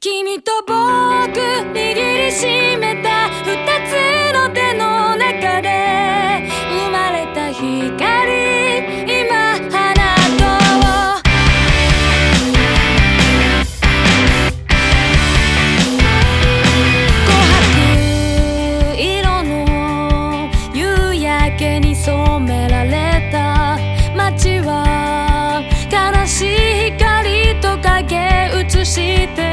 君と僕握りしめた二つの手の中で生まれた光今花と琥珀色の夕焼けに染められた街は悲しい光と影映して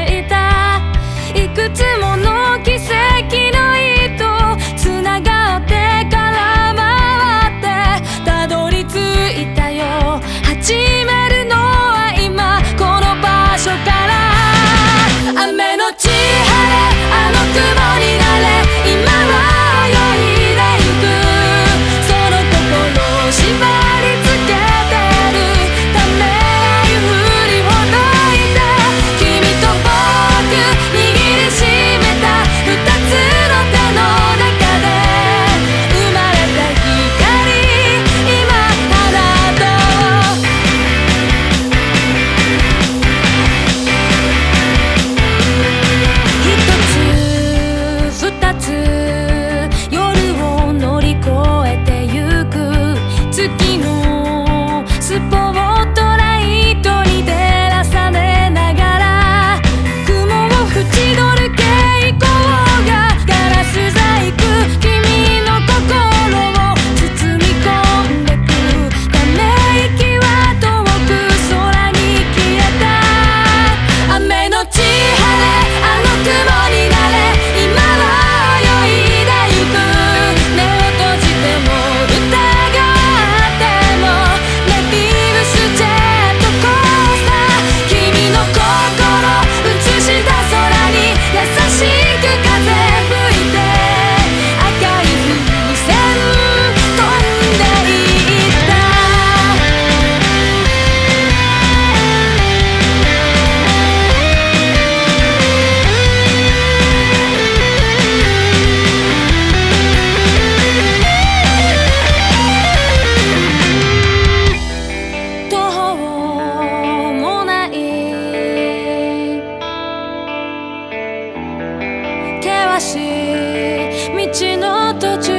険しい道の途中